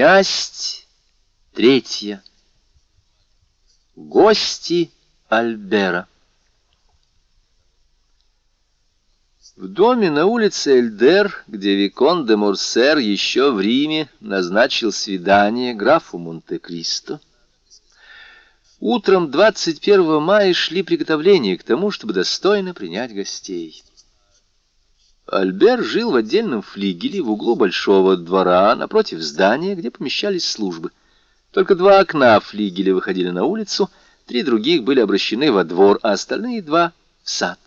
Часть третья. Гости Альбера. В доме на улице Эльдер, где Викон де Морсер еще в Риме назначил свидание графу Монте-Кристо, утром 21 мая шли приготовления к тому, чтобы достойно принять гостей. Альбер жил в отдельном флигеле в углу большого двора, напротив здания, где помещались службы. Только два окна флигеля выходили на улицу, три других были обращены во двор, а остальные два — в сад.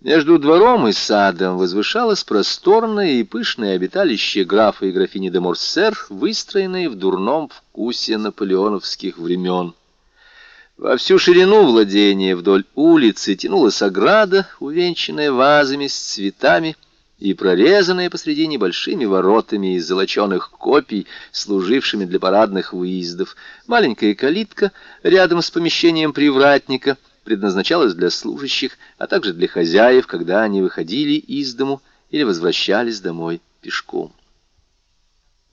Между двором и садом возвышалось просторное и пышное обиталище графа и графини де Морсер, выстроенное в дурном вкусе наполеоновских времен. Во всю ширину владения вдоль улицы тянулась ограда, увенчанная вазами с цветами и прорезанная посреди небольшими воротами из золоченых копий, служившими для парадных выездов. Маленькая калитка рядом с помещением привратника предназначалась для служащих, а также для хозяев, когда они выходили из дому или возвращались домой пешком.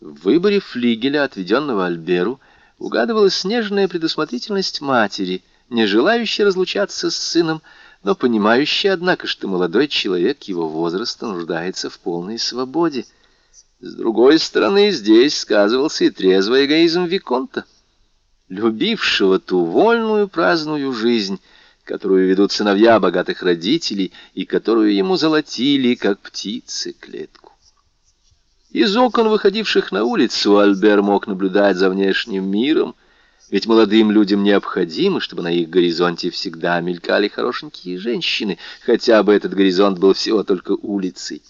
В выборе флигеля, отведенного Альберу, угадывалась снежная предусмотрительность матери, не желающей разлучаться с сыном, но понимающая, однако, что молодой человек его возраста нуждается в полной свободе. С другой стороны, здесь сказывался и трезвый эгоизм Виконта, любившего ту вольную праздную жизнь, которую ведут сыновья богатых родителей и которую ему золотили, как птицы, клетку. Из окон, выходивших на улицу, Альбер мог наблюдать за внешним миром, ведь молодым людям необходимо, чтобы на их горизонте всегда мелькали хорошенькие женщины, хотя бы этот горизонт был всего только улицей.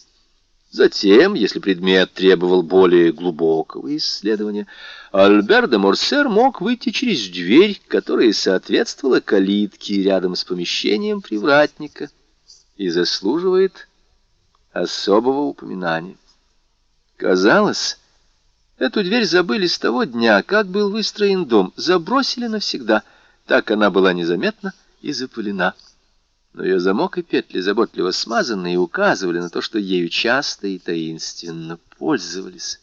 Затем, если предмет требовал более глубокого исследования, Альбер де Морсер мог выйти через дверь, которая соответствовала калитке рядом с помещением привратника и заслуживает особого упоминания. Казалось, эту дверь забыли с того дня, как был выстроен дом, забросили навсегда. Так она была незаметна и запылена. Но ее замок и петли заботливо смазаны и указывали на то, что ею часто и таинственно пользовались.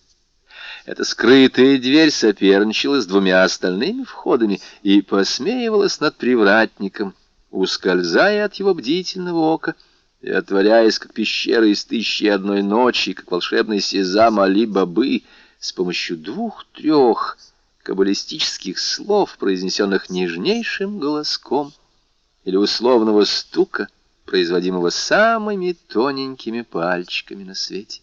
Эта скрытая дверь соперничала с двумя остальными входами и посмеивалась над привратником, ускользая от его бдительного ока, и, отворяясь, как пещера из тысячи одной ночи, как волшебный сезам Али-Бабы, с помощью двух-трех каббалистических слов, произнесенных нежнейшим голоском, или условного стука, производимого самыми тоненькими пальчиками на свете.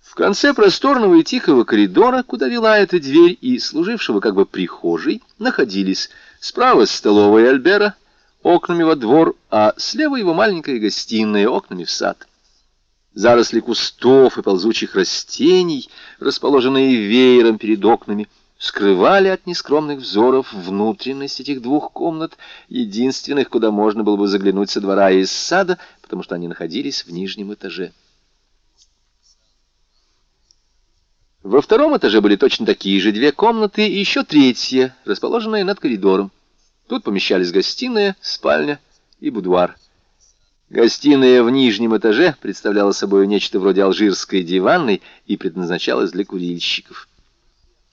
В конце просторного и тихого коридора, куда вела эта дверь и служившего как бы прихожей, находились справа столовая Альбера, окнами во двор, а слева его маленькая гостиная окнами в сад. Заросли кустов и ползучих растений, расположенные веером перед окнами, скрывали от нескромных взоров внутренность этих двух комнат, единственных, куда можно было бы заглянуть со двора и из сада, потому что они находились в нижнем этаже. Во втором этаже были точно такие же две комнаты и еще третья, расположенная над коридором. Тут помещались гостиная, спальня и будуар. Гостиная в нижнем этаже представляла собой нечто вроде алжирской диванной и предназначалась для курильщиков.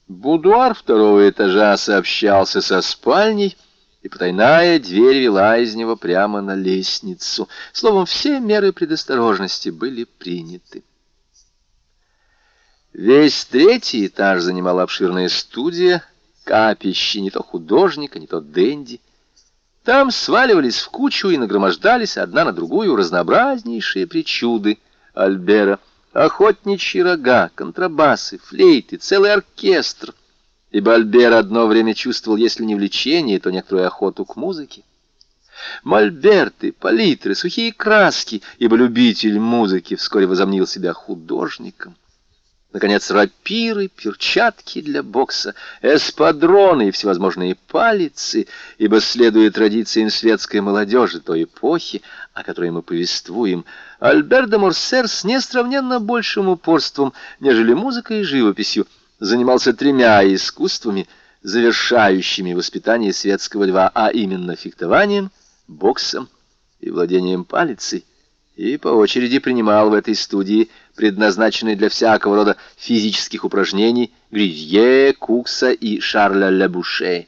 Будуар второго этажа сообщался со спальней, и потайная дверь вела из него прямо на лестницу. Словом, все меры предосторожности были приняты. Весь третий этаж занимала обширная студия, капище, не то художника, не то денди. Там сваливались в кучу и нагромождались одна на другую разнообразнейшие причуды Альбера. Охотничьи рога, контрабасы, флейты, целый оркестр. Ибо Альбер одно время чувствовал, если не влечение, то некоторую охоту к музыке. Мольберты, палитры, сухие краски, ибо любитель музыки вскоре возомнил себя художником. Наконец, рапиры, перчатки для бокса, эспадроны и всевозможные палицы, ибо, следуя традициям светской молодежи той эпохи, о которой мы повествуем, Альбер де Морсер с несравненно большим упорством, нежели музыкой и живописью, занимался тремя искусствами, завершающими воспитание светского льва, а именно фехтованием, боксом и владением палицей, и по очереди принимал в этой студии, предназначенной для всякого рода физических упражнений, Гризье, Кукса и Шарля Лебуше.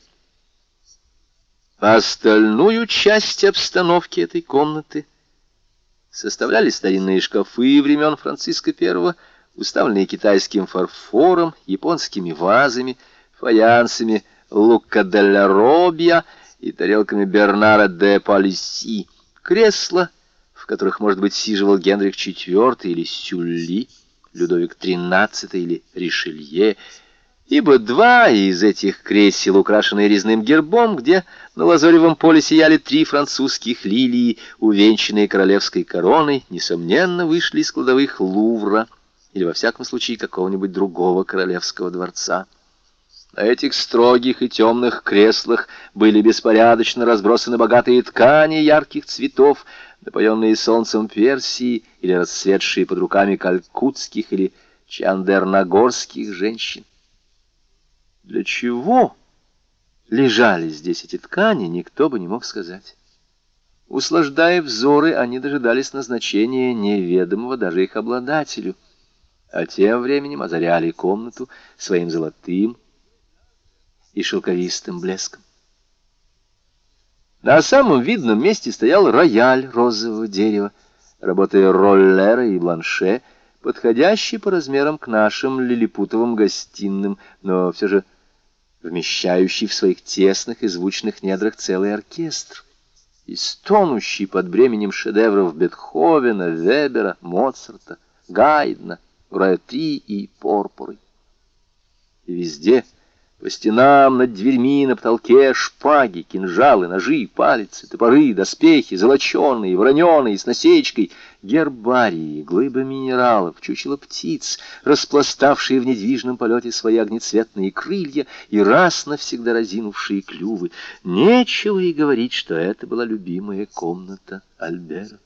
Остальную часть обстановки этой комнаты составляли старинные шкафы времен Франциска I, уставленные китайским фарфором, японскими вазами, фаянсами Лука де ла Робья и тарелками Бернара де Палиси, кресла, в которых, может быть, сиживал Генрих IV или Сюлли, Людовик XIII или Ришелье, ибо два из этих кресел, украшенные резным гербом, где на лазоревом поле сияли три французских лилии, увенчанные королевской короной, несомненно, вышли из кладовых Лувра или, во всяком случае, какого-нибудь другого королевского дворца. На этих строгих и темных креслах были беспорядочно разбросаны богатые ткани ярких цветов, напоенные солнцем Персии или расцветшие под руками калькутских или чандернагорских женщин. Для чего лежали здесь эти ткани, никто бы не мог сказать. Услаждая взоры, они дожидались назначения неведомого даже их обладателю, а тем временем озаряли комнату своим золотым, и шелковистым блеском. На самом видном месте стоял рояль розового дерева, работая роллера и бланше, подходящий по размерам к нашим лилипутовым гостиным, но все же вмещающий в своих тесных и звучных недрах целый оркестр, и стонущий под бременем шедевров Бетховена, Вебера, Моцарта, Гайдна, Райти и Порпоры. И везде — по стенам, над дверьми, на потолке шпаги, кинжалы, ножи, палицы, топоры, доспехи, золоченые, вороненые, с насечкой, гербарии, глыбы минералов, чучело птиц, распластавшие в недвижном полете свои огнецветные крылья и раз навсегда разинувшие клювы. Нечего и говорить, что это была любимая комната Альбера.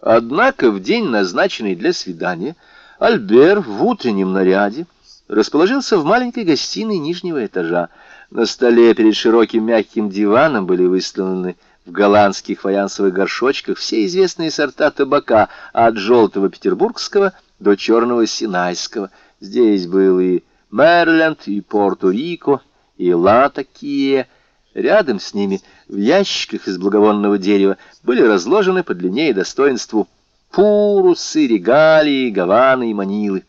Однако в день, назначенный для свидания, Альбер в утреннем наряде, расположился в маленькой гостиной нижнего этажа. На столе перед широким мягким диваном были выставлены в голландских фаянсовых горшочках все известные сорта табака, от желтого петербургского до черного синайского. Здесь был и Мэриленд, и Порто-Рико, и Латакия. Рядом с ними в ящиках из благовонного дерева были разложены по длине и достоинству пурусы, регалии, гаваны и манилы.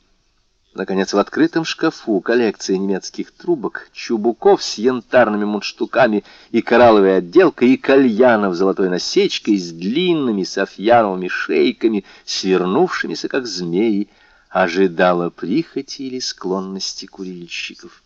Наконец, в открытом шкафу коллекция немецких трубок, чубуков с янтарными мундштуками и коралловой отделкой, и кальянов золотой насечкой с длинными софьяновыми шейками, свернувшимися, как змеи, ожидала прихоти или склонности курильщиков.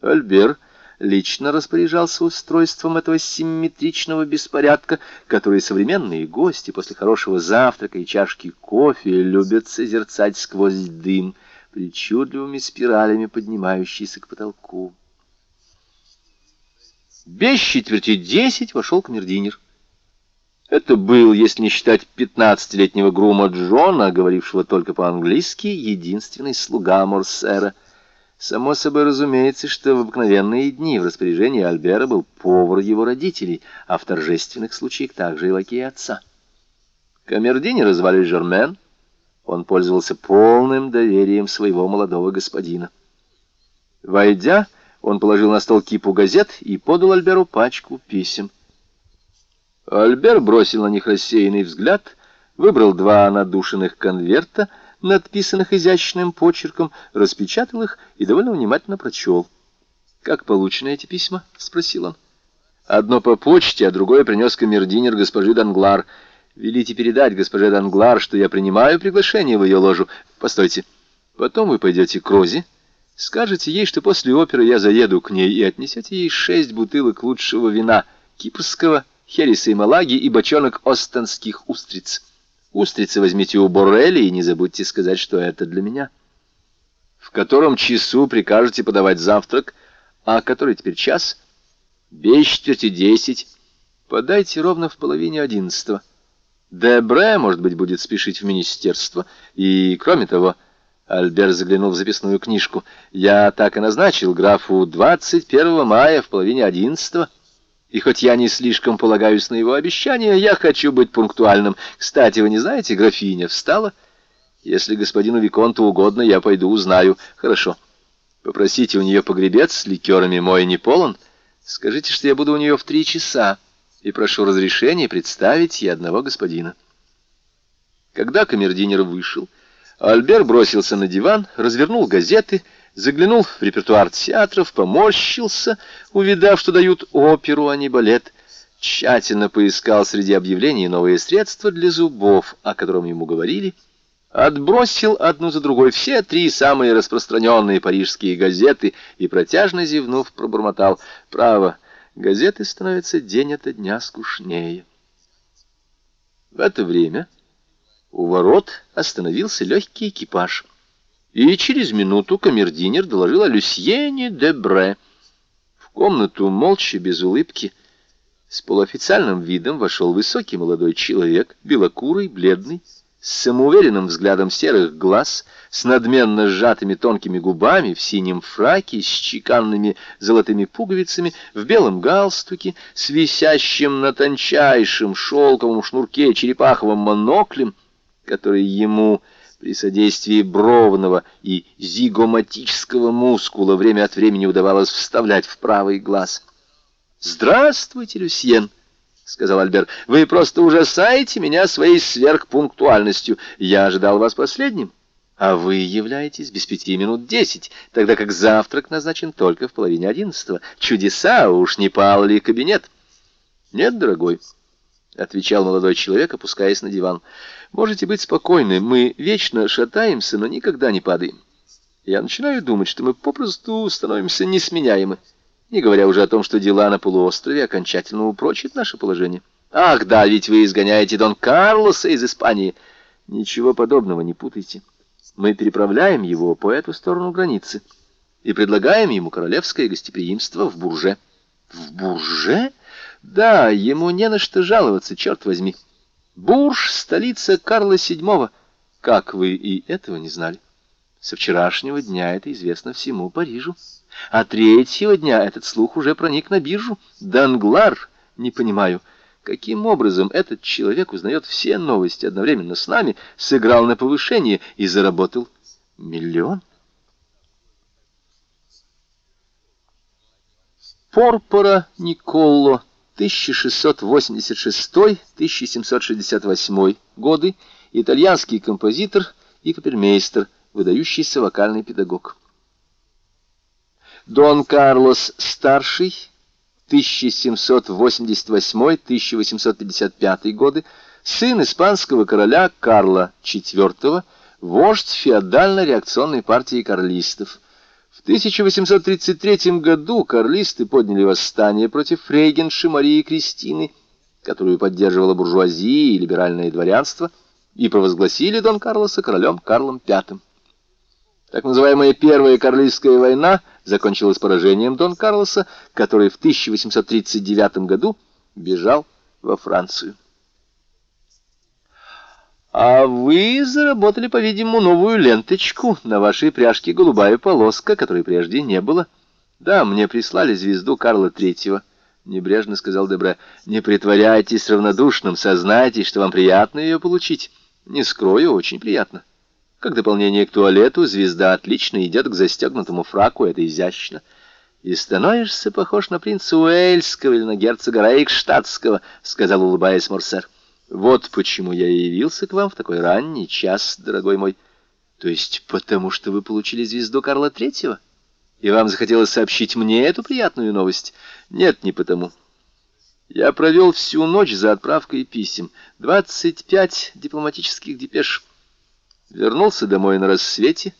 Альбер лично распоряжался устройством этого симметричного беспорядка, который современные гости после хорошего завтрака и чашки кофе любят созерцать сквозь дым — причудливыми спиралями, поднимающиеся к потолку. Без четверти десять вошел камердинер. Это был, если не считать пятнадцатилетнего грума Джона, говорившего только по-английски, единственный слуга Морсера. Само собой разумеется, что в обыкновенные дни в распоряжении Альбера был повар его родителей, а в торжественных случаях также и лакей отца. Камердинера звали Жермен, он пользовался полным доверием своего молодого господина. Войдя, он положил на стол кипу газет и подал Альберу пачку писем. Альбер бросил на них рассеянный взгляд, выбрал два надушенных конверта, надписанных изящным почерком, распечатал их и довольно внимательно прочел. «Как получены эти письма?» — спросил он. «Одно по почте, а другое принес камердинер госпожи Данглар». Велите передать госпоже Данглар, что я принимаю приглашение в ее ложу. Постойте. Потом вы пойдете к Розе, скажете ей, что после оперы я заеду к ней и отнесете ей шесть бутылок лучшего вина, кипрского, хереса и малаги и бочонок остонских устриц. Устрицы возьмите у Боррелли и не забудьте сказать, что это для меня. В котором часу прикажете подавать завтрак, а который теперь час? Без четверти десять. Подайте ровно в половине одиннадцатого. Дебре, может быть, будет спешить в министерство. И, кроме того, Альбер заглянул в записную книжку, я так и назначил графу 21 мая в половине одиннадцатого. И хоть я не слишком полагаюсь на его обещания, я хочу быть пунктуальным. Кстати, вы не знаете, графиня встала? Если господину Виконту угодно, я пойду узнаю. Хорошо. Попросите у нее погребец с ликерами, мой не полон. Скажите, что я буду у нее в три часа, и прошу разрешения представить ей одного господина. Когда камердинер вышел, Альбер бросился на диван, развернул газеты, заглянул в репертуар театров, поморщился, увидав, что дают оперу, а не балет, тщательно поискал среди объявлений новые средства для зубов, о котором ему говорили, отбросил одну за другой все три самые распространенные парижские газеты и, протяжно зевнув, пробормотал «Право, газеты становятся день ото дня скучнее». В это время у ворот остановился легкий экипаж — и через минуту камердинер доложил о Люсьене де Бре. В комнату молча, без улыбки, с полуофициальным видом вошел высокий молодой человек, белокурый, бледный, с самоуверенным взглядом серых глаз, с надменно сжатыми тонкими губами, в синем фраке, с чеканными золотыми пуговицами, в белом галстуке, с висящим на тончайшем шелковом шнурке черепаховым моноклем, который ему при содействии бровного и зигоматического мускула время от времени удавалось вставлять в правый глаз. «Здравствуйте, Люсьен!» — сказал Альбер. «Вы просто ужасаете меня своей сверхпунктуальностью. Я ожидал вас последним, а вы являетесь без пяти минут десять, тогда как завтрак назначен только в половине одиннадцатого. Чудеса, уж не пал ли кабинет?» «Нет, дорогой». — отвечал молодой человек, опускаясь на диван. «Можете быть спокойны, мы вечно шатаемся, но никогда не падаем. Я начинаю думать, что мы попросту становимся несменяемы, не говоря уже о том, что дела на полуострове окончательно упрочат наше положение. Ах, да, ведь вы изгоняете Дон Карлоса из Испании. Ничего подобного не путайте. Мы переправляем его по эту сторону границы и предлагаем ему королевское гостеприимство в Бурже». «В Бурже?» Да, ему не на что жаловаться, черт возьми. Бурж — столица Карла VII. Как вы и этого не знали? Со вчерашнего дня это известно всему Парижу. А третьего дня этот слух уже проник на биржу. Данглар, не понимаю, каким образом этот человек узнает все новости одновременно с нами, сыграл на повышение и заработал миллион. Порпора Николо 1686-1768 годы, итальянский композитор и капермейстер, выдающийся вокальный педагог. Дон Карлос Старший, 1788-1855 годы, сын испанского короля Карла IV, вождь феодально-реакционной партии карлистов – в 1833 году карлисты подняли восстание против фрейгенши Марии Кристины, которую поддерживала буржуазия и либеральное дворянство, и провозгласили Дон Карлоса королем Карлом V. Так называемая Первая Карлистская война закончилась поражением Дон Карлоса, который в 1839 году бежал во Францию. А вы заработали, по-видимому, новую ленточку. На вашей пряжке голубая полоска, которой прежде не было. Да, мне прислали звезду Карла Третьего. Небрежно сказал Дебре. Не притворяйтесь равнодушным, сознайтесь, что вам приятно ее получить. Не скрою, очень приятно. Как дополнение к туалету, звезда отлично идет к застегнутому фраку, это изящно. И становишься похож на принца Уэльского или на герцога Рейкштадтского, сказал, улыбаясь Морсер. Вот почему я явился к вам в такой ранний час, дорогой мой. То есть потому, что вы получили звезду Карла Третьего? И вам захотелось сообщить мне эту приятную новость? Нет, не потому. Я провел всю ночь за отправкой писем. Двадцать пять дипломатических депеш. Вернулся домой на рассвете.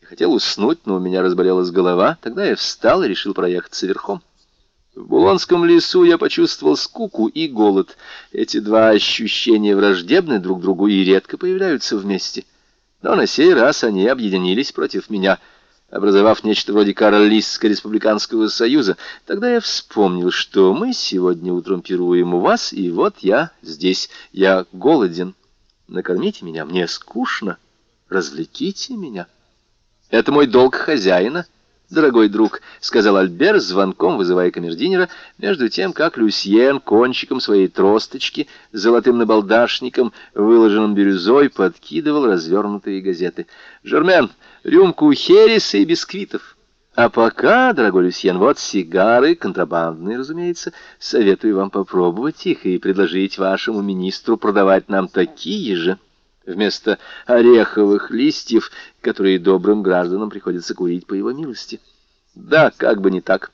и Хотел уснуть, но у меня разболелась голова. Тогда я встал и решил проехаться верхом. В Булонском лесу я почувствовал скуку и голод. Эти два ощущения враждебны друг другу и редко появляются вместе. Но на сей раз они объединились против меня, образовав нечто вроде Каролистско-республиканского союза. Тогда я вспомнил, что мы сегодня утром пируем у вас, и вот я здесь. Я голоден. Накормите меня, мне скучно. Развлеките меня. Это мой долг хозяина — дорогой друг», — сказал Альбер, звонком вызывая камердинера, между тем, как Люсьен кончиком своей тросточки, золотым набалдашником, выложенным бирюзой, подкидывал развернутые газеты. «Жермен, рюмку хереса и бисквитов». А пока, дорогой Люсьен, вот сигары, контрабандные, разумеется, советую вам попробовать их и предложить вашему министру продавать нам такие же, вместо ореховых листьев, которые добрым гражданам приходится курить по его милости. Да, как бы не так.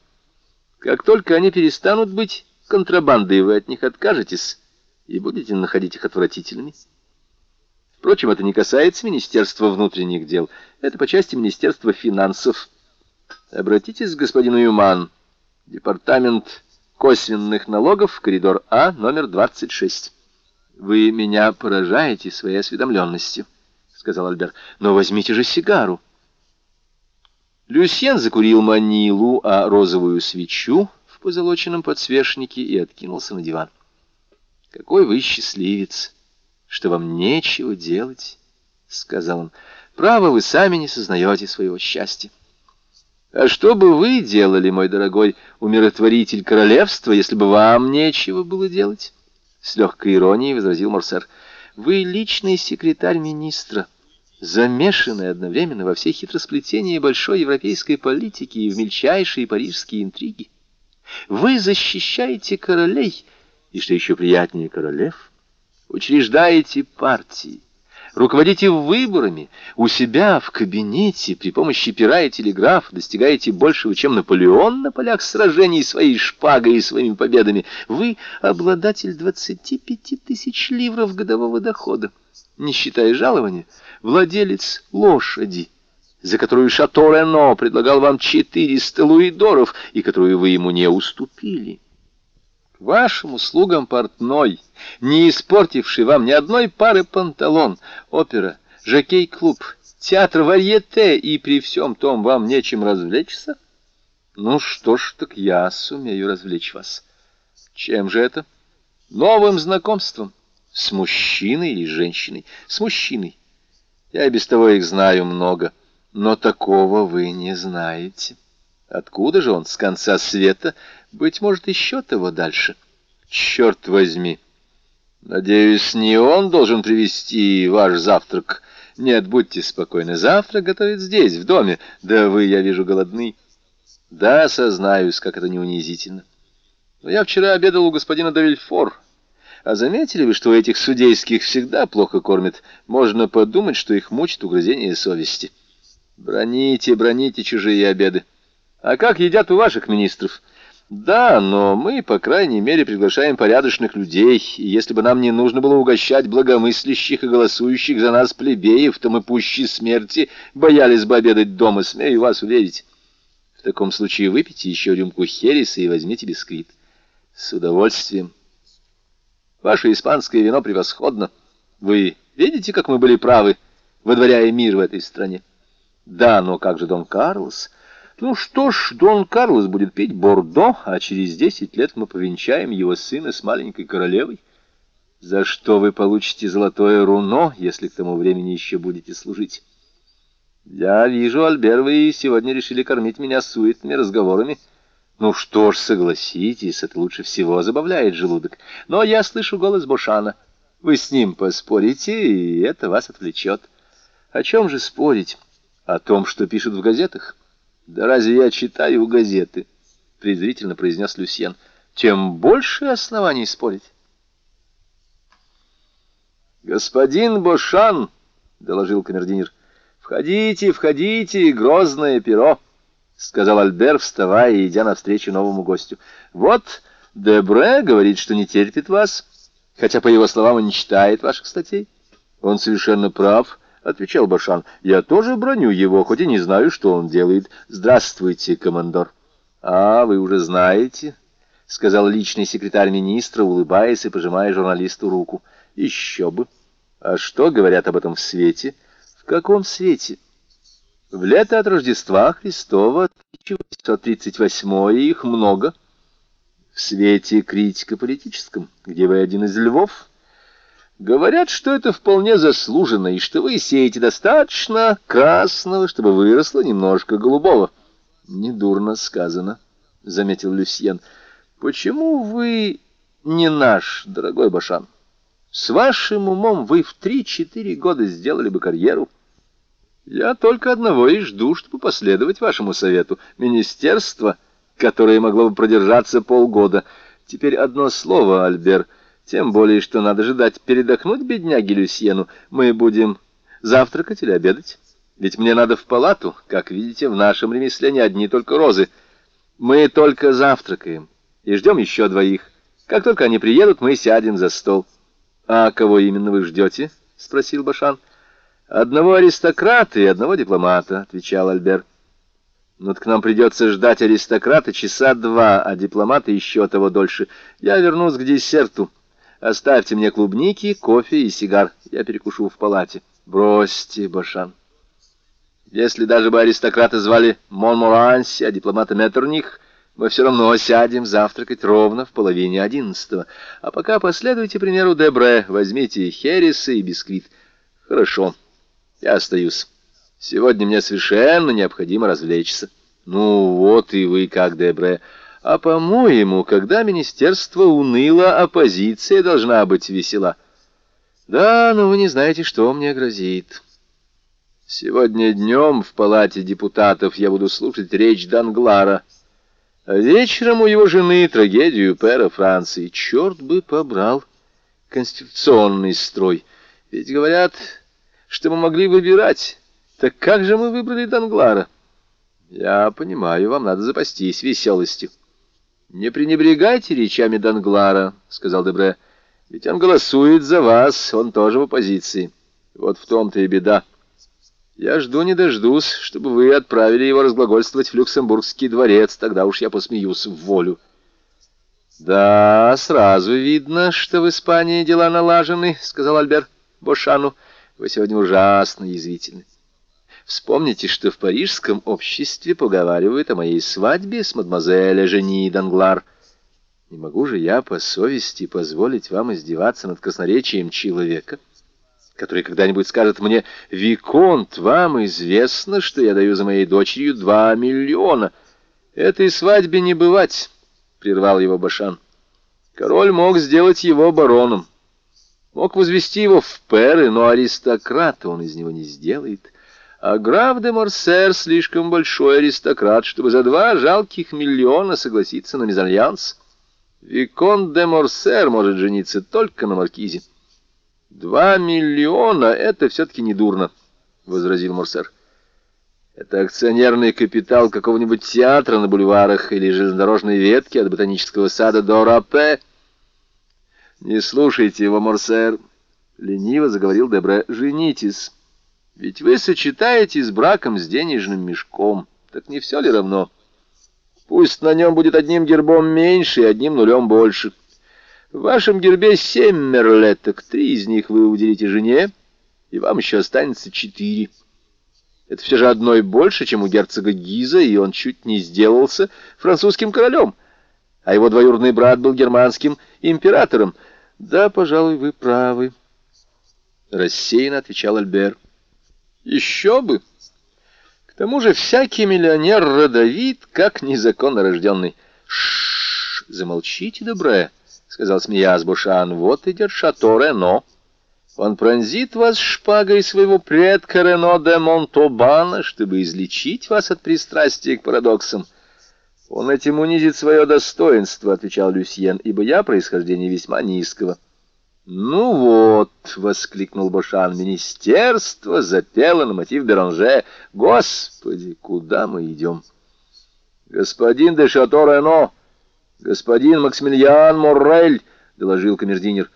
Как только они перестанут быть контрабандой, вы от них откажетесь и будете находить их отвратительными. Впрочем, это не касается Министерства внутренних дел. Это по части Министерства финансов. Обратитесь к господину Юман, департамент косвенных налогов, коридор А, номер 26. Вы меня поражаете своей осведомленностью, сказал Альбер. Но возьмите же сигару. Люсьен закурил манилу, а розовую свечу в позолоченном подсвечнике и откинулся на диван. Какой вы счастливец, что вам нечего делать, сказал он. Право, вы сами не сознаете своего счастья. А что бы вы делали, мой дорогой умиротворитель королевства, если бы вам нечего было делать? С легкой иронией возразил Морсер. Вы личный секретарь министра, замешанный одновременно во все хитросплетения большой европейской политики и в мельчайшие парижские интриги. Вы защищаете королей, и, что еще приятнее, королев, учреждаете партии, руководите выборами, у себя в кабинете при помощи пера и телеграфа достигаете большего, чем Наполеон на полях сражений своей шпагой и своими победами. Вы обладатель 25 тысяч ливров годового дохода, не считая жалования, владелец лошади, за которую Шато Рено предлагал вам 400 луидоров и которую вы ему не уступили. Вашим услугам портной, не испортивший вам ни одной пары панталон, опера, жокей-клуб, театр варьете, и при всем том вам нечем развлечься? Ну что ж, так я сумею развлечь вас. Чем же это? Новым знакомством. С мужчиной или женщиной? С мужчиной. Я и без того их знаю много, но такого вы не знаете. Откуда же он? С конца света? Быть может, еще того дальше. Черт возьми! Надеюсь, не он должен привезти ваш завтрак. Нет, будьте спокойны. Завтрак готовит здесь, в доме. Да вы, я вижу, голодны. Да, сознаюсь, как это не унизительно. Но я вчера обедал у господина Давильфор. А заметили вы, что этих судейских всегда плохо кормят? Можно подумать, что их мучит угрызение совести. Броните, броните чужие обеды. А как едят у ваших министров? Да, но мы, по крайней мере, приглашаем порядочных людей, и если бы нам не нужно было угощать благомыслящих и голосующих за нас плебеев, то мы пуще смерти боялись бы обедать дома, смею вас уверить. В таком случае выпейте еще рюмку хереса и возьмите бисквит. С удовольствием. Ваше испанское вино превосходно. Вы видите, как мы были правы, водворяя мир в этой стране? Да, но как же Дон Карлос... Ну что ж, Дон Карлос будет петь Бордо, а через десять лет мы повенчаем его сына с маленькой королевой. За что вы получите золотое руно, если к тому времени еще будете служить? Я вижу, Альбер, вы сегодня решили кормить меня суетными разговорами. Ну что ж, согласитесь, это лучше всего забавляет желудок. Но я слышу голос Бушана. Вы с ним поспорите, и это вас отвлечет. О чем же спорить? О том, что пишут в газетах. «Да разве я читаю газеты?» — презрительно произнес Люсьен. «Тем больше оснований спорить». «Господин Бошан!» — доложил камердинер. «Входите, входите, грозное перо!» — сказал Альбер, вставая и идя навстречу новому гостю. «Вот Дебре говорит, что не терпит вас, хотя, по его словам, он не читает ваших статей. Он совершенно прав» отвечал Башан. «Я тоже броню его, хоть и не знаю, что он делает. Здравствуйте, командор». «А, вы уже знаете», — сказал личный секретарь министра, улыбаясь и пожимая журналисту руку. «Еще бы. А что говорят об этом в свете?» «В каком свете?» «В лето от Рождества Христова, 1838 их много». «В свете критика политическом, где вы один из львов?» Говорят, что это вполне заслуженно, и что вы сеете достаточно красного, чтобы выросло немножко голубого. Недурно сказано, — заметил Люсьен. Почему вы не наш, дорогой Башан? С вашим умом вы в три-четыре года сделали бы карьеру. Я только одного и жду, чтобы последовать вашему совету. Министерство, которое могло бы продержаться полгода. Теперь одно слово, Альбер. Тем более, что надо же дать передохнуть бедняге Люсьену. Мы будем завтракать или обедать? Ведь мне надо в палату. Как видите, в нашем ремесле не одни только розы. Мы только завтракаем и ждем еще двоих. Как только они приедут, мы сядем за стол. — А кого именно вы ждете? — спросил Башан. — Одного аристократа и одного дипломата, — отвечал Альбер. — Но к нам придется ждать аристократа часа два, а дипломата еще того дольше. Я вернусь к десерту. Оставьте мне клубники, кофе и сигар. Я перекушу в палате. Бросьте, Башан. Если даже бы аристократа звали Монморанси, а дипломата Меттерних, мы все равно сядем завтракать ровно в половине одиннадцатого. А пока последуйте примеру Дебре, возьмите хересы и бисквит. Хорошо, я остаюсь. Сегодня мне совершенно необходимо развлечься. Ну вот и вы как, Дебре. А по-моему, когда министерство уныло, оппозиция должна быть весела. Да, но вы не знаете, что мне грозит». Сегодня днем в палате депутатов я буду слушать речь Данглара, а вечером у его жены трагедию пера Франции. Черт бы побрал конституционный строй. Ведь говорят, что мы могли выбирать. Так как же мы выбрали Данглара? Я понимаю, вам надо запастись веселостью. Не пренебрегайте речами Данглара, сказал Дебре. Ведь он голосует за вас, он тоже в оппозиции. Вот в том-то и беда. Я жду не дождусь, чтобы вы отправили его разглагольствовать в Люксембургский дворец, тогда уж я посмеюсь в волю. Да, сразу видно, что в Испании дела налажены, сказал Альбер Бошану. Вы сегодня ужасно язвительны. Вспомните, что в парижском обществе поговаривают о моей свадьбе с мадемуазель Жени Данглар. Не могу же я по совести позволить вам издеваться над красноречием человека, — который когда-нибудь скажет мне, «Виконт, вам известно, что я даю за моей дочерью два миллиона». «Этой свадьбе не бывать», — прервал его Башан. «Король мог сделать его бароном, мог возвести его в перы, но аристократа он из него не сделает». А граф де Морсер слишком большой аристократ, чтобы за два жалких миллиона согласиться на мезальянс. Виконт де Морсер может жениться только на маркизе. «Два миллиона — это все-таки не дурно», — возразил Морсер. «Это акционерный капитал какого-нибудь театра на бульварах или железнодорожной ветки от ботанического сада до Рапе». «Не слушайте его, Морсер», — лениво заговорил Дебре. «Женитесь, ведь вы сочетаетесь с браком с денежным мешком. Так не все ли равно? Пусть на нем будет одним гербом меньше и одним нулем больше». В вашем гербе семь мерлеток, три из них вы уделите жене, и вам еще останется четыре. Это все же одной больше, чем у герцога Гиза, и он чуть не сделался французским королем, а его двоюродный брат был германским императором. Да, пожалуй, вы правы, — рассеянно отвечал Альбер. Еще бы! К тому же всякий миллионер родовит, как незаконно рожденный. Шш, замолчите, добрая сказал смеясь Бушан, — вот идет шато Рено. Он пронзит вас шпагой своего предка Рено де Монтобана, чтобы излечить вас от пристрастия к парадоксам. Он этим унизит свое достоинство, — отвечал Люсьен, — ибо я происхождения весьма низкого. «Ну вот», — воскликнул Бошан, — «министерство запело на мотив Беранже. Господи, куда мы идем?» «Господин де Шато Рено», «Господин Максимилиан Моррель», — доложил камердинер.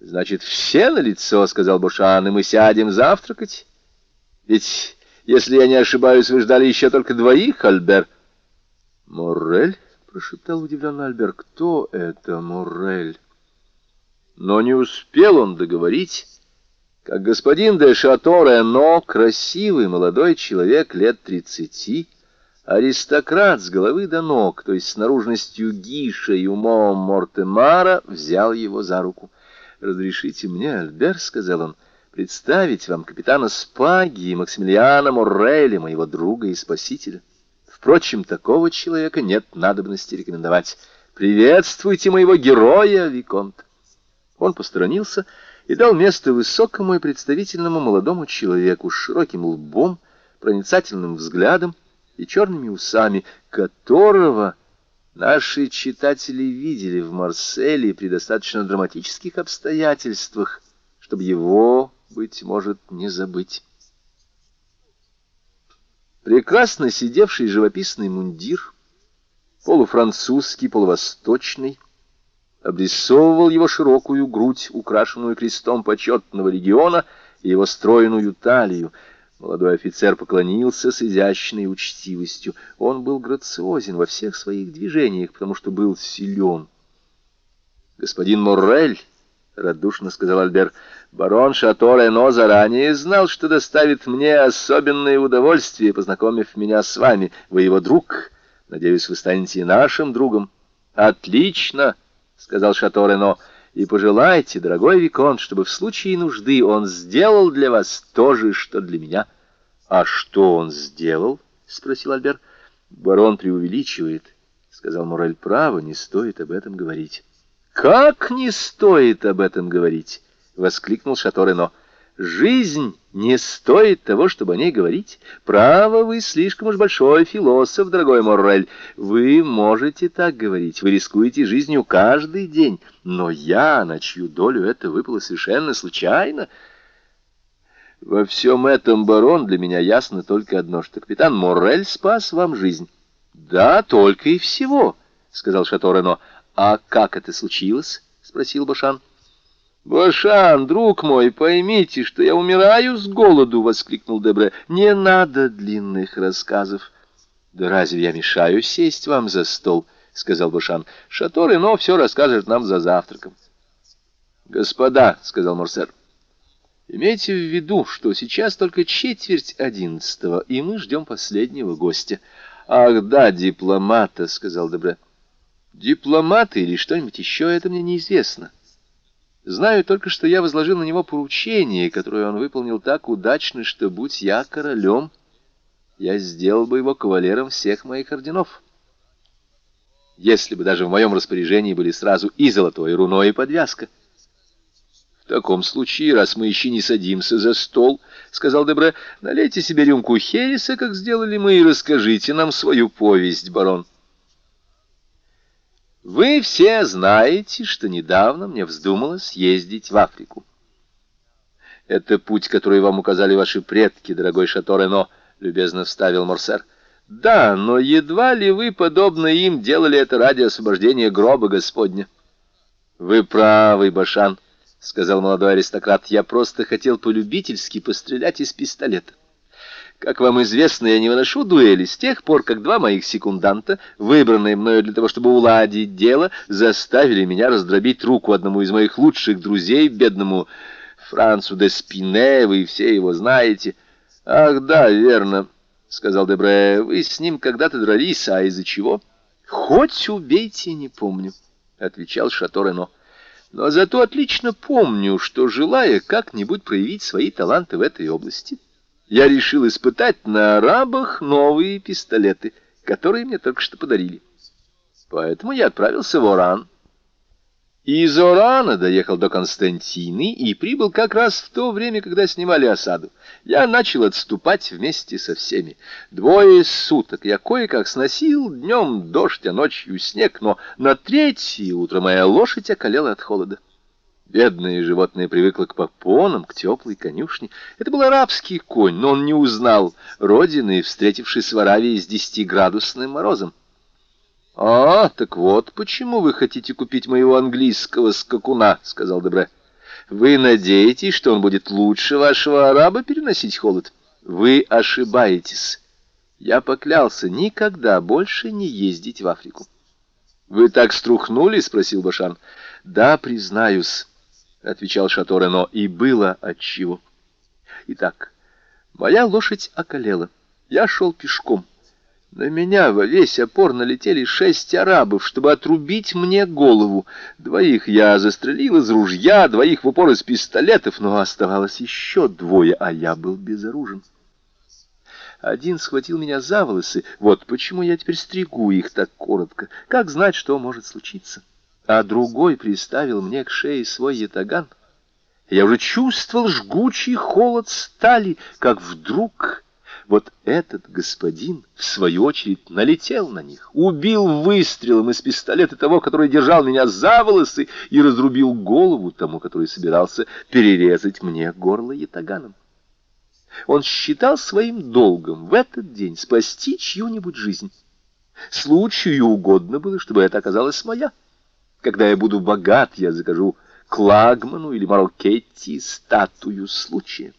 «Значит, все на лицо, сказал Бушан, — «и мы сядем завтракать? Ведь, если я не ошибаюсь, вы ждали еще только двоих, Альбер». «Моррель?» — прошептал удивленный Альбер. «Кто это Моррель?» Но не успел он договорить, как господин де Шато Рено, красивый молодой человек лет тридцати, Аристократ с головы до ног, то есть с наружностью Гиша и умом Мортемара, взял его за руку. «Разрешите мне, Альбер, — сказал он, — представить вам капитана Спаги и Максимилиана Моррелли, моего друга и спасителя». Впрочем, такого человека нет надобности рекомендовать. «Приветствуйте моего героя, Виконт!» Он посторонился и дал место высокому и представительному молодому человеку с широким лбом, проницательным взглядом и черными усами, которого наши читатели видели в Марселе при достаточно драматических обстоятельствах, чтобы его, быть может, не забыть. Прекрасно сидевший живописный мундир — полуфранцузский, полувосточный, обрисовывал его широкую грудь, украшенную крестом почетного легиона, и его стройную талию. Молодой офицер поклонился с изящной учтивостью. Он был грациозен во всех своих движениях, потому что был силен. «Господин Моррель», — радушно сказал Альбер, — «барон Шато-Рено заранее знал, что доставит мне особенное удовольствие, познакомив меня с вами. Вы его друг». Надеюсь, вы станете нашим другом. Отлично, сказал Шато Рено. И пожелайте, дорогой виконт, чтобы в случае нужды он сделал для вас то же, что для меня. А что он сделал? спросил Альбер. Барон преувеличивает, сказал Морель. Право, не стоит об этом говорить. Как не стоит об этом говорить? воскликнул Шато Рено. Жизнь не стоит того, чтобы о ней говорить. Право, вы слишком уж большой философ, дорогой Моррель. Вы можете так говорить, вы рискуете жизнью каждый день. Но я, на чью долю это выпало совершенно случайно... Во всем этом, барон, для меня ясно только одно, что капитан Моррель спас вам жизнь. Да, только и всего, — сказал Шато Рено. А как это случилось? — спросил Башан. «Башан, друг мой, поймите, что я умираю с голоду!» — воскликнул Дебре. «Не надо длинных рассказов!» «Да разве я мешаю сесть вам за стол?» — сказал Башан. «Шатор Рено все расскажет нам за завтраком». «Господа!» — сказал Морсер. «Имейте в виду, что сейчас только четверть одиннадцатого, и мы ждем последнего гостя». «Ах да, дипломата!» — сказал Дебре. «Дипломата или что-нибудь еще, это мне неизвестно». Знаю только, что я возложил на него поручение, которое он выполнил так удачно, что, будь я королем, я сделал бы его кавалером всех моих орденов. Если бы даже в моем распоряжении были сразу и золотое руно, и подвязка. В таком случае, раз мы еще не садимся за стол, — сказал Дебре, — налейте себе рюмку хереса, как сделали мы, и расскажите нам свою повесть, барон. — вы все знаете, что недавно мне вздумалось ездить в Африку. Это путь, который вам указали ваши предки, дорогой Шато любезно вставил Морсер. Да, но едва ли вы, подобно им, делали это ради освобождения гроба Господня. Вы правы, Башан, — сказал молодой аристократ, — я просто хотел полюбительски пострелять из пистолета. Как вам известно, я не выношу дуэли с тех пор, как два моих секунданта, выбранные мною для того, чтобы уладить дело, заставили меня раздробить руку одному из моих лучших друзей, бедному Францу де Спине, вы все его знаете. Ах, да, верно, — сказал Дебре, — вы с ним когда-то дрались, а из-за чего? Хоть убейте, не помню, — отвечал Шато Рено. Но зато отлично помню, что, желая как-нибудь проявить свои таланты в этой области, — я решил испытать на арабах новые пистолеты, которые мне только что подарили. Поэтому я отправился в Оран. Из Орана доехал до Константины и прибыл как раз в то время, когда снимали осаду. Я начал отступать вместе со всеми. Двое суток я кое-как сносил, днем дождь, а ночью снег, но на третье утро моя лошадь околела от холода. Бедное животное привыкло к попонам, к теплой конюшне. Это был арабский конь, но он не узнал родины, встретившись в Аравии с десятиградусным морозом. «А, так вот почему вы хотите купить моего английского скакуна», — сказал Дебре. «Вы надеетесь, что он будет лучше вашего араба переносить холод? Вы ошибаетесь. Я поклялся никогда больше не ездить в Африку». «Вы так струхнули?» — спросил Башан. «Да, признаюсь». — отвечал Шато Рено, — и было отчего. Итак, моя лошадь околела. Я шел пешком. На меня во весь опор налетели шесть арабов, чтобы отрубить мне голову. Двоих я застрелил из ружья, двоих в упор из пистолетов, но оставалось еще двое, а я был безоружен. Один схватил меня за волосы. Вот почему я теперь стригу их так коротко. Как знать, что может случиться? А другой приставил мне к шее свой ятаган. Я уже чувствовал жгучий холод стали, как вдруг... Вот этот господин, в свою очередь, налетел на них, убил выстрелом из пистолета того, который держал меня за волосы, и разрубил голову тому, который собирался перерезать мне горло ятаганом. Он считал своим долгом в этот день спасти чью-нибудь жизнь. Случаю угодно было, чтобы это оказалась моя. Когда я буду богат, я закажу Клагману или Марокетти статую случая.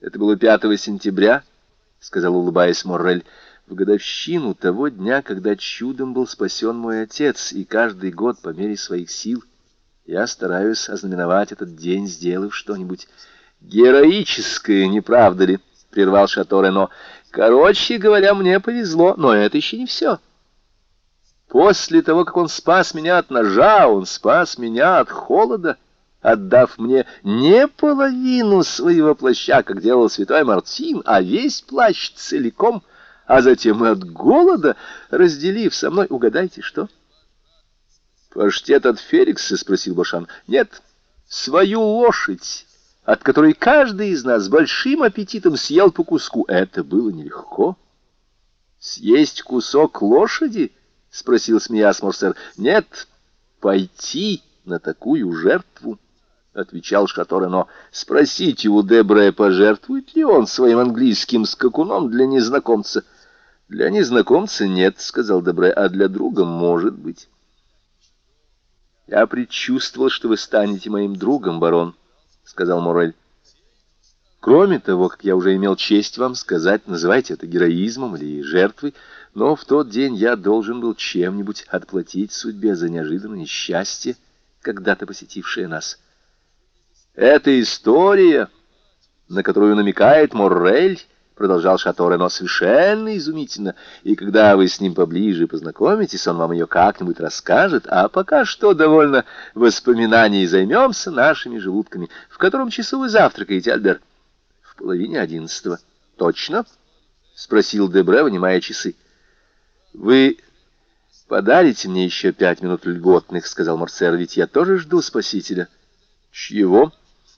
Это было 5 сентября, — сказал, улыбаясь Моррель, — в годовщину того дня, когда чудом был спасен мой отец, и каждый год по мере своих сил я стараюсь ознаменовать этот день, сделав что-нибудь героическое, не правда ли? — прервал Шато Рено. Короче говоря, мне повезло, но это еще не все. После того, как он спас меня от ножа, он спас меня от холода отдав мне не половину своего плаща, как делал святой Мартин, а весь плащ целиком, а затем и от голода, разделив со мной, угадайте, что? «Паштет от Феликса?» — спросил Башан. «Нет, свою лошадь, от которой каждый из нас большим аппетитом съел по куску. Это было нелегко». «Съесть кусок лошади?» — спросил смеясь Морсер. «Нет, пойти на такую жертву». — отвечал Шато Спросите у Дебре, пожертвует ли он своим английским скакуном для незнакомца. — Для незнакомца нет, — сказал Дебре, — а для друга может быть. — Я предчувствовал, что вы станете моим другом, барон, — сказал Морель. Кроме того, как я уже имел честь вам сказать, называйте это героизмом или жертвой, но в тот день я должен был чем-нибудь отплатить судьбе за неожиданное счастье, когда-то посетившее нас. Эта история, на которую намекает Моррель, продолжал Шато Рено, совершенно изумительно, и когда вы с ним поближе познакомитесь, он вам ее как-нибудь расскажет, а пока что довольно воспоминаний займемся нашими желудками. В котором часу вы завтракаете, Альбер? В половине одиннадцатого. Точно? Спросил Дебре, вынимая часы. Вы подарите мне еще пять минут льготных, сказал Марсер, ведь я тоже жду спасителя. Чьего?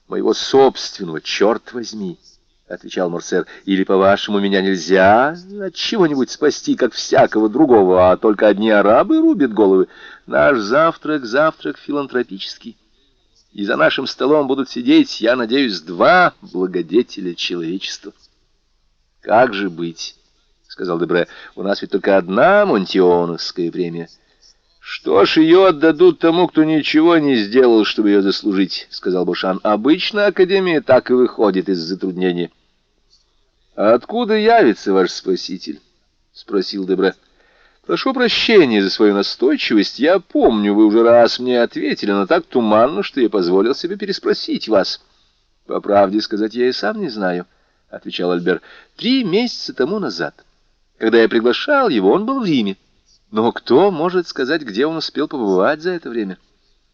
моего собственного, черт возьми, — отвечал Морсер, — или, по-вашему, меня нельзя от чего-нибудь спасти, как всякого другого, а только одни арабы рубят головы. Наш завтрак — завтрак филантропический. И за нашим столом будут сидеть, я надеюсь, два благодетеля человечества. — Как же быть? — сказал Дебре. — У нас ведь только одна Монтионовская премия. — «Что ж, ее отдадут тому, кто ничего не сделал, чтобы ее заслужить», — сказал Бушан. «Обычно Академия так и выходит из затруднения». «А откуда явится ваш спаситель?» — спросил Дебре. «Прошу прощения за свою настойчивость. Я помню, вы уже раз мне ответили, но так туманно, что я позволил себе переспросить вас». «По правде сказать, я и сам не знаю», — отвечал Альбер. «Три месяца тому назад, когда я приглашал его, он был в Риме. Но кто может сказать, где он успел побывать за это время?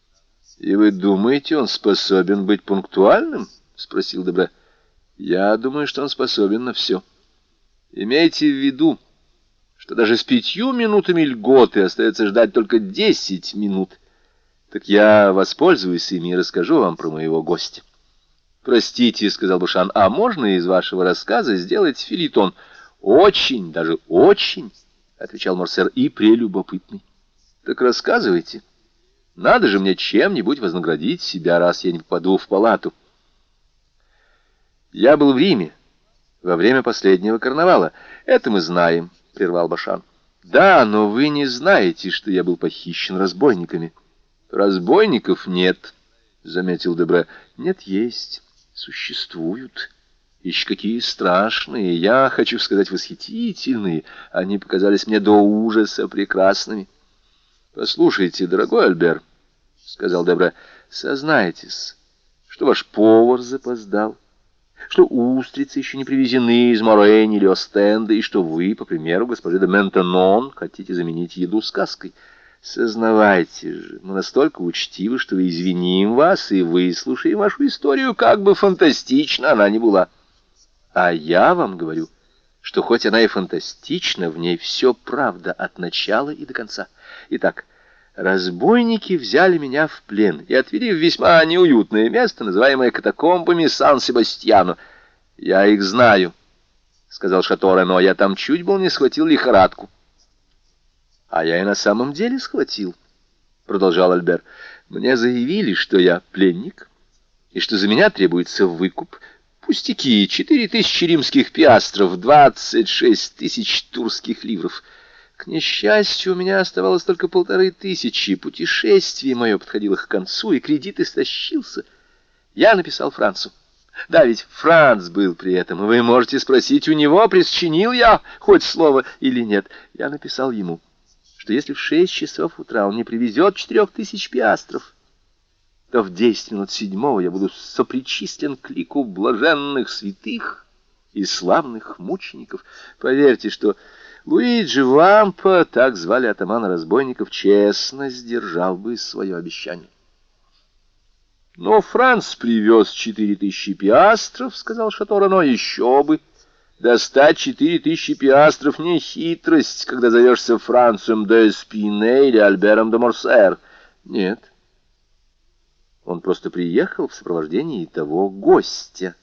— И вы думаете, он способен быть пунктуальным? — спросил Добре. — Я думаю, что он способен на все. Имейте в виду, что даже с пятью минутами льготы остается ждать только десять минут. Так я воспользуюсь ими и расскажу вам про моего гостя. — Простите, — сказал Бушан, — а можно из вашего рассказа сделать филитон? Очень, даже очень отвечал Морсер, — и прелюбопытный. Так рассказывайте. Надо же мне чем-нибудь вознаградить себя, раз я не попаду в палату. Я был в Риме во время последнего карнавала. Это мы знаем, — прервал Башан. Да, но вы не знаете, что я был похищен разбойниками. Разбойников нет, — заметил Дебре. Нет, есть, существуют. Еще какие страшные, я хочу сказать, восхитительные. Они показались мне до ужаса прекрасными. Послушайте, дорогой Альбер, — сказал Дебра, — сознайтесь, что ваш повар запоздал, что устрицы еще не привезены из Морейни или Остенда, и что вы, по примеру госпожи де Ментенон, хотите заменить еду сказкой. Сознавайте же, мы настолько учтивы, что извиним вас и выслушаем вашу историю, как бы фантастично она ни была. А я вам говорю — что хоть она и фантастична, в ней все правда от начала и до конца. Итак, разбойники взяли меня в плен и отвели в весьма неуютное место, называемое катакомбами Сан-Себастьяно. Я их знаю, — сказал Шаторе, но я там чуть был не схватил лихорадку. А я и на самом деле схватил, — продолжал Альбер. Мне заявили, что я пленник, и что за меня требуется выкуп — Пустяки, четыре тысячи римских пиастров, двадцать шесть тысяч турских ливров. К несчастью, у меня оставалось только полторы тысячи. Путешествие мое подходило к концу, и кредит истощился. Я написал Францу. Да, ведь Франц был при этом, и вы можете спросить у него, присчинил я хоть слово или нет. Я написал ему, что если в шесть часов утра он не привезет четырех тысяч пиастров, то в десять минут седьмого я буду сопричислен к лику блаженных святых и славных мучеников. Поверьте, что Луиджи Вампа, так звали атамана разбойников, честно сдержал бы свое обещание. Но Франц привез четыре тысячи пиастров, сказал Шаторо, но еще бы. Достать четыре тысячи пиастров не хитрость, когда зовешься Францем де Спине или Альбером де Морсер. Нет. Он просто приехал в сопровождении того гостя,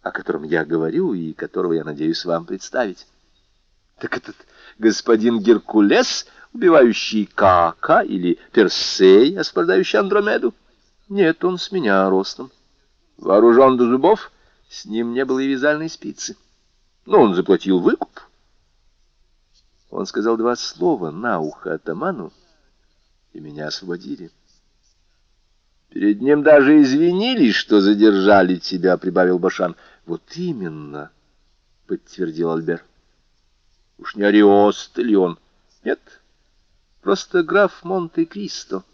о котором я говорю и которого я надеюсь вам представить. Так этот господин Геркулес, убивающий Кака, или Персей, освобождающий Андромеду? Нет, он с меня ростом. Вооружен до зубов, с ним не было и вязальной спицы. Но он заплатил выкуп. Он сказал два слова на ухо атаману, и меня освободили. Перед ним даже извинились, что задержали тебя, — прибавил Башан. — Вот именно, — подтвердил Альбер. — Уж не Ариост ли он? Нет, просто граф Монте-Кристо.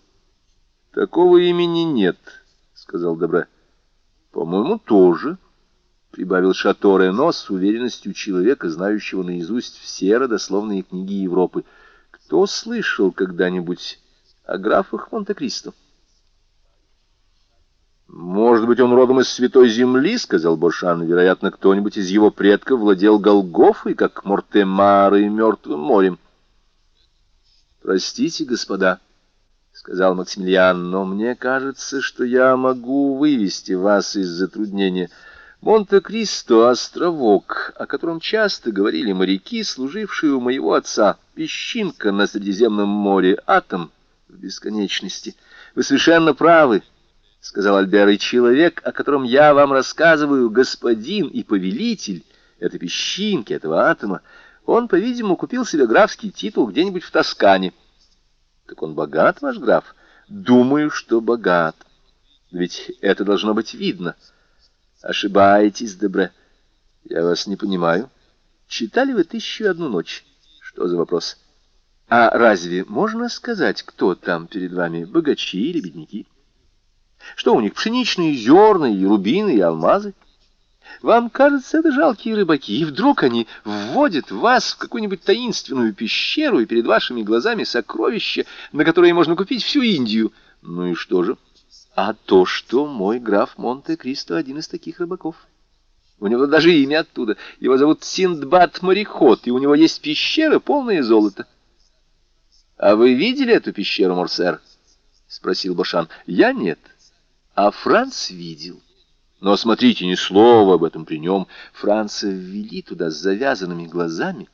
— Такого имени нет, — сказал Добре. — По-моему, тоже, — прибавил Шаторе, но с уверенностью человека, знающего наизусть все родословные книги Европы. Кто слышал когда-нибудь о графах Монте-Кристо? — «Может быть, он родом из Святой Земли?» — сказал Бошан. «Вероятно, кто-нибудь из его предков владел Голгофой, как Мортемары и Мертвым морем». «Простите, господа», — сказал Максимилиан, — «но мне кажется, что я могу вывести вас из затруднения. Монте-Кристо — островок, о котором часто говорили моряки, служившие у моего отца, песчинка на Средиземном море, атом в бесконечности. Вы совершенно правы» сказал Альбер, — и человек, о котором я вам рассказываю, господин и повелитель этой песчинки, этого атома, он, по-видимому, купил себе графский титул где-нибудь в Тоскане. Так он богат, ваш граф? Думаю, что богат. Ведь это должно быть видно. Ошибаетесь, Дебре. Я вас не понимаю. Читали вы «Тысячу и одну ночь»? Что за вопрос? А разве можно сказать, кто там перед вами, богачи или бедняки? Что у них, пшеничные зерна и рубины и алмазы? Вам кажется, это жалкие рыбаки, и вдруг они вводят вас в какую-нибудь таинственную пещеру, и перед вашими глазами сокровища, на которые можно купить всю Индию. Ну и что же? А то, что мой граф Монте-Кристо один из таких рыбаков. У него даже имя оттуда. Его зовут Синдбад-мореход, и у него есть пещера, полная золота. — А вы видели эту пещеру, Морсер? — спросил Башан. — Я нет. — а Франц видел. Но смотрите, ни слова об этом при нем. Франца ввели туда с завязанными глазами.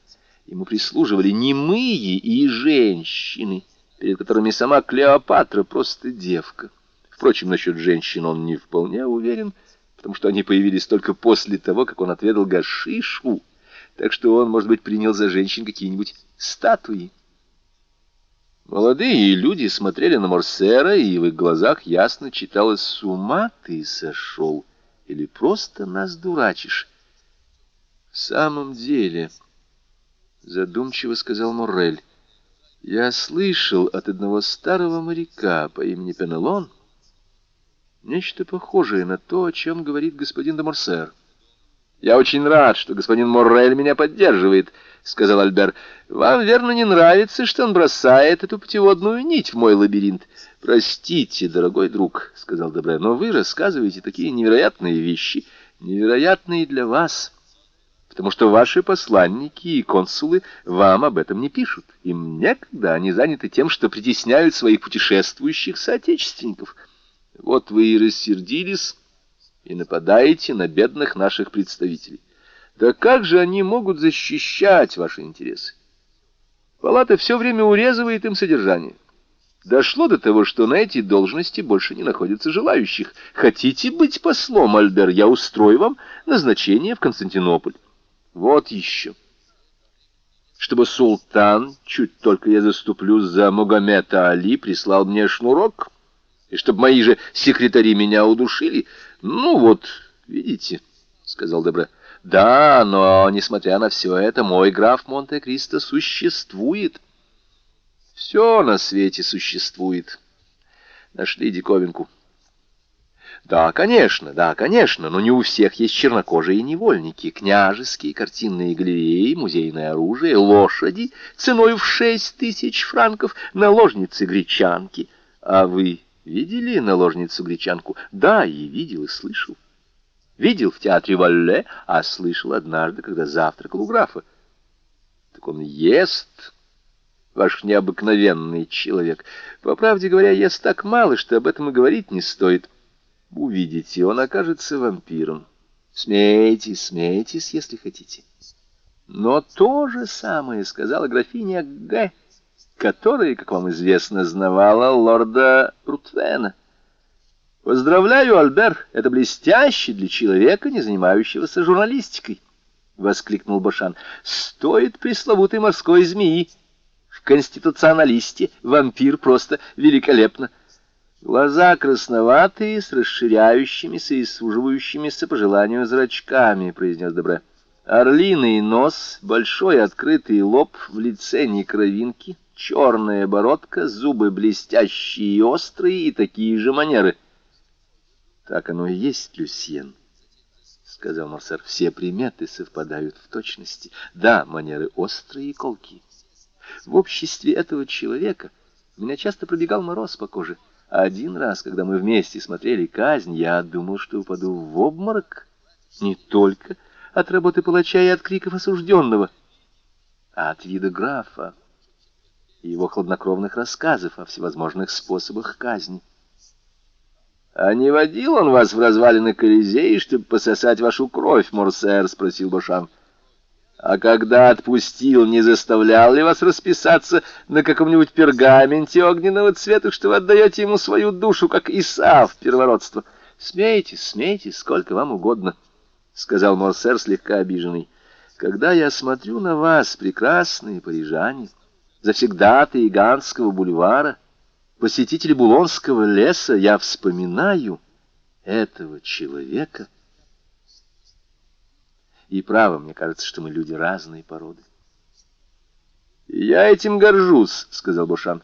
Ему прислуживали немые и женщины, перед которыми сама Клеопатра просто девка. Впрочем, насчет женщин он не вполне уверен, потому что они появились только после того, как он отведал гашишу, так что он, может быть, принял за женщин какие-нибудь статуи. Молодые люди смотрели на Морсера, и в их глазах ясно читалось «С ума ты сошел» или «Просто нас дурачишь». «В самом деле», — задумчиво сказал Моррель, — «я слышал от одного старого моряка по имени Пенелон нечто похожее на то, о чем говорит господин де Морсер». «Я очень рад, что господин Моррель меня поддерживает», — сказал Альбер. «Вам, верно, не нравится, что он бросает эту путеводную нить в мой лабиринт?» «Простите, дорогой друг», — сказал Дебре, — «но вы рассказываете такие невероятные вещи, невероятные для вас, потому что ваши посланники и консулы вам об этом не пишут. Им некогда, они заняты тем, что притесняют своих путешествующих соотечественников. Вот вы и рассердились, и нападаете на бедных наших представителей. Да как же они могут защищать ваши интересы? Палата все время урезывает им содержание. Дошло до того, что на эти должности больше не находится желающих. Хотите быть послом, Альбер, я устрою вам назначение в Константинополь. Вот еще. Чтобы султан, чуть только я заступлю за Магомета Али, прислал мне шнурок, и чтобы мои же секретари меня удушили. Ну вот, видите, — сказал Дебре. Да, но, несмотря на все это, мой граф Монте-Кристо существует. Все на свете существует. Нашли диковинку. Да, конечно, да, конечно, но не у всех есть чернокожие невольники, княжеские картинные галереи, музейное оружие, лошади ценой в шесть тысяч франков, наложницы-гречанки. А вы видели наложницу-гречанку? Да, и видел, и слышал. Видел в театре Валле, а слышал однажды, когда завтракал у графа. Так он ест, ваш необыкновенный человек. По правде говоря, ест так мало, что об этом и говорить не стоит. Увидите, он окажется вампиром. Смейтесь, смейтесь, если хотите. Но то же самое сказала графиня Г., которая, как вам известно, знавала лорда Рутвена. «Поздравляю, Альбер, это блестяще для человека, не занимающегося журналистикой», — воскликнул Башан. «Стоит пресловутой морской змеи. В конституционалисте вампир просто великолепно». Глаза красноватые, с расширяющимися и суживающимися по желанию зрачками, произнес Добре. Орлиный нос, большой открытый лоб, в лице не кровинки, черная бородка, зубы блестящие и острые, и такие же манеры. Так оно и есть, Люсьен, — сказал Марсер. Все приметы совпадают в точности. Да, манеры острые и колкие. В обществе этого человека меня часто пробегал мороз по коже. Один раз, когда мы вместе смотрели казнь, я думал, что упаду в обморок не только от работы палача и от криков осужденного, а от вида графа и его хладнокровных рассказов о всевозможных способах казни. «А не водил он вас в развалины Колизеи, чтобы пососать вашу кровь, Морсер?» — спросил Башан. А когда отпустил, не заставлял ли вас расписаться на каком-нибудь пергаменте огненного цвета, что вы отдаете ему свою душу, как Исаав первородство? Смейтесь, смейтесь, сколько вам угодно, — сказал Морсер, слегка обиженный. Когда я смотрю на вас, прекрасные парижане, завсегдаты Иганского бульвара, посетители Булонского леса, я вспоминаю этого человека — и право, мне кажется, что мы люди разной породы. «Я этим горжусь», — сказал Бушан.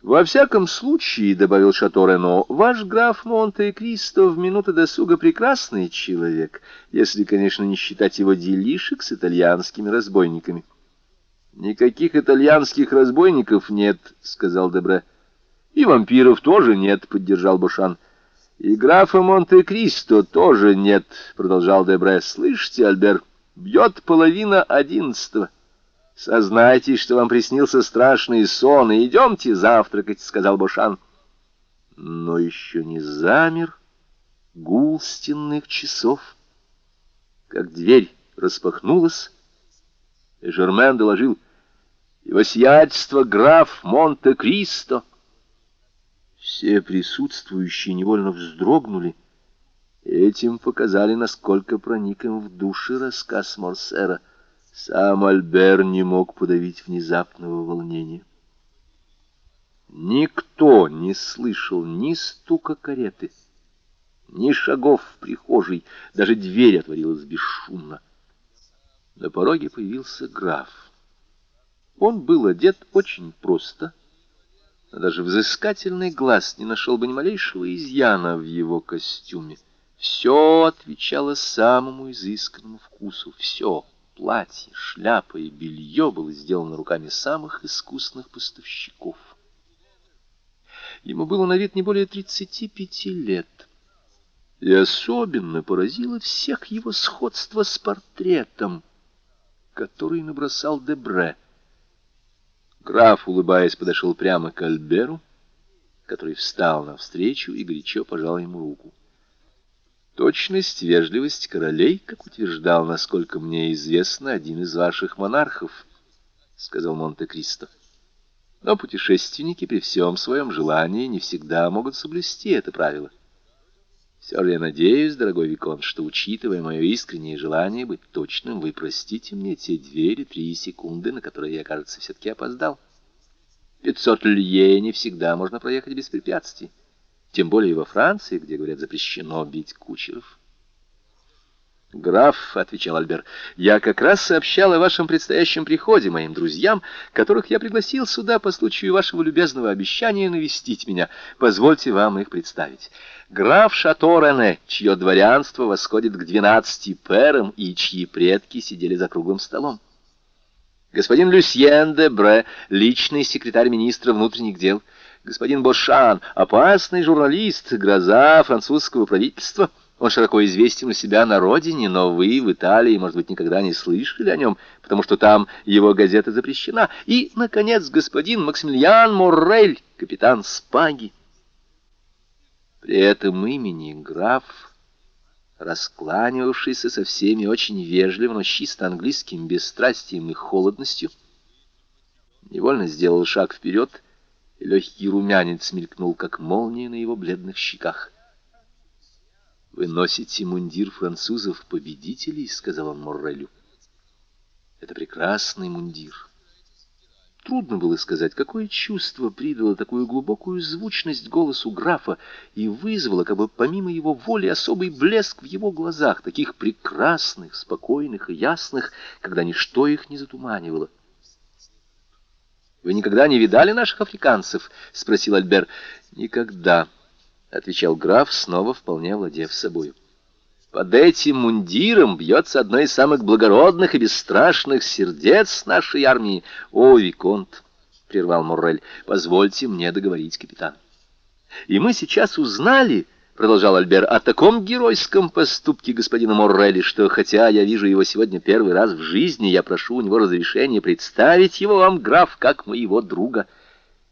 «Во всяком случае», — добавил Шато Рено, — «ваш граф Монте-Кристо в минуты досуга прекрасный человек, если, конечно, не считать его делишек с итальянскими разбойниками». «Никаких итальянских разбойников нет», — сказал Дебре. «И вампиров тоже нет», — поддержал Бушан. «И графа Монте-Кристо тоже нет», — продолжал Дебре. «Слышите, Альбер, бьет половина одиннадцатого. Сознайтесь, что вам приснился страшный сон, и идемте завтракать», — сказал Бошан. Но еще не замер гул стенных часов, как дверь распахнулась, и Жермен доложил «Его сиятельство граф Монте-Кристо». Все присутствующие невольно вздрогнули. Этим показали, насколько проник им в души рассказ Морсера. Сам Альбер не мог подавить внезапного волнения. Никто не слышал ни стука кареты, ни шагов в прихожей, даже дверь отворилась бесшумно. На пороге появился граф. Он был одет очень просто — но даже взыскательный глаз не нашел бы ни малейшего изъяна в его костюме. Все отвечало самому изысканному вкусу, все — платье, шляпа и белье было сделано руками самых искусных поставщиков. Ему было на вид не более тридцати пяти лет. И особенно поразило всех его сходство с портретом — который набросал Дебре. Граф, улыбаясь, подошел прямо к Альберу, который встал навстречу и горячо пожал ему руку. Точность, вежливость королей, как утверждал, насколько мне известно, один из ваших монархов, — сказал Монте-Кристо. Но путешественники при всем своем желании не всегда могут соблюсти это правило. Все же я надеюсь, дорогой Викон, что, учитывая мое искреннее желание быть точным, вы простите мне те две или три секунды, на которые я, кажется, все-таки опоздал. Пятьсот лье не всегда можно проехать без препятствий тем более во Франции, где, говорят, запрещено бить кучеров. «Граф», — отвечал Альбер, — «я как раз сообщал о вашем предстоящем приходе моим друзьям, которых я пригласил сюда по случаю вашего любезного обещания навестить меня. Позвольте вам их представить. Граф Шаторене, чье дворянство восходит к двенадцати перам и чьи предки сидели за круглым столом. Господин Люсьен де Бре, личный секретарь министра внутренних дел — господин Бошан, опасный журналист, гроза французского правительства. Он широко известен у себя на родине, но вы в Италии, может быть, никогда не слышали о нем, потому что там его газета запрещена. И, наконец, господин Максимилиан Моррель, капитан Спаги. При этом имени граф, раскланивавшийся со всеми очень вежливо, но чисто английским бесстрастием и холодностью, невольно сделал шаг вперед и легкий румянец мелькнул, как молния на его бледных щеках. «Вы носите мундир французов-победителей», — сказал он Моррелю. «Это прекрасный мундир». Трудно было сказать, какое чувство придало такую глубокую звучность голосу графа и вызвало, как бы помимо его воли, особый блеск в его глазах, таких прекрасных, спокойных и ясных, когда ничто их не затуманивало. Вы никогда не видали наших африканцев? — спросил Альбер. — Никогда, — отвечал граф, снова вполне владев собой. Под этим мундиром бьется одно из самых благородных и бесстрашных сердец нашей армии. О, Виконт, — прервал Моррель, — позвольте мне договорить, капитан. И мы сейчас узнали продолжал Альбер, о таком геройском поступке господина Моррелли, что, хотя я вижу его сегодня первый раз в жизни, я прошу у него разрешения представить его вам, граф, как моего друга.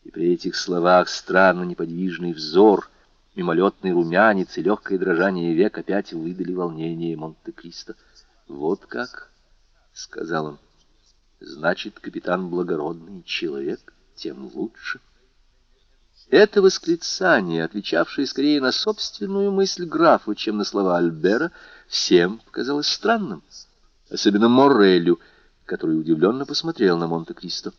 И при этих словах странно неподвижный взор, мимолетный румянец и легкое дрожание век опять выдали волнение Монте-Кристо. «Вот как», — сказал он, — «значит, капитан благородный человек, тем лучше». Это восклицание, отвечавшее скорее на собственную мысль графа, чем на слова Альбера, всем показалось странным, особенно Моррелю, который удивленно посмотрел на Монте-Кристо.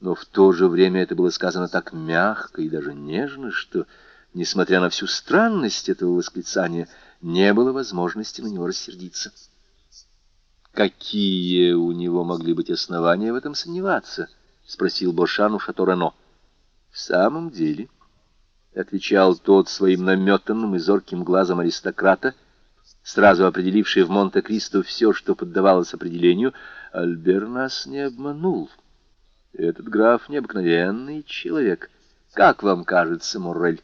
Но в то же время это было сказано так мягко и даже нежно, что, несмотря на всю странность этого восклицания, не было возможности на него рассердиться. «Какие у него могли быть основания в этом сомневаться?» — спросил Бошан у Шаторено. В самом деле, — отвечал тот своим наметанным и зорким глазом аристократа, сразу определивший в Монте-Кристо все, что поддавалось определению, Альбер нас не обманул. Этот граф необыкновенный человек. Как вам кажется, Моррель?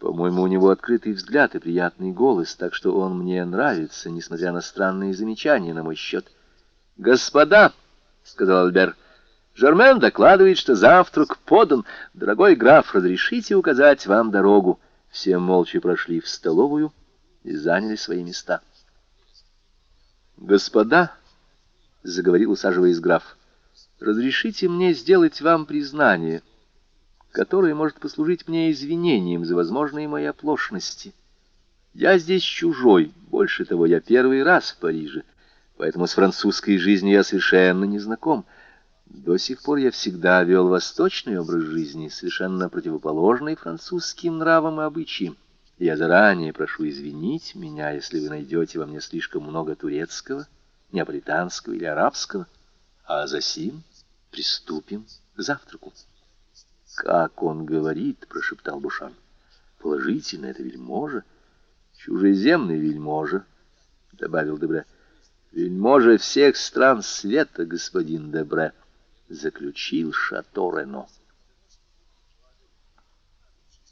По-моему, у него открытый взгляд и приятный голос, так что он мне нравится, несмотря на странные замечания на мой счет. «Господа!» — сказал Альбер — Жермен докладывает, что завтрак подан. Дорогой граф, разрешите указать вам дорогу. Все молча прошли в столовую и заняли свои места. «Господа», — заговорил, усаживаясь граф, — «разрешите мне сделать вам признание, которое может послужить мне извинением за возможные мои оплошности. Я здесь чужой, больше того, я первый раз в Париже, поэтому с французской жизнью я совершенно не знаком». До сих пор я всегда вел восточный образ жизни, совершенно противоположный французским нравам и обычаям. Я заранее прошу извинить меня, если вы найдете во мне слишком много турецкого, неаполитанского или арабского. А за сим приступим к завтраку. «Как он говорит», — прошептал Бушан, — «положительно это вельможа, чужеземный вельможа», — добавил Дебре. «Вельможа всех стран света, господин Дебре» заключил Шато Рено.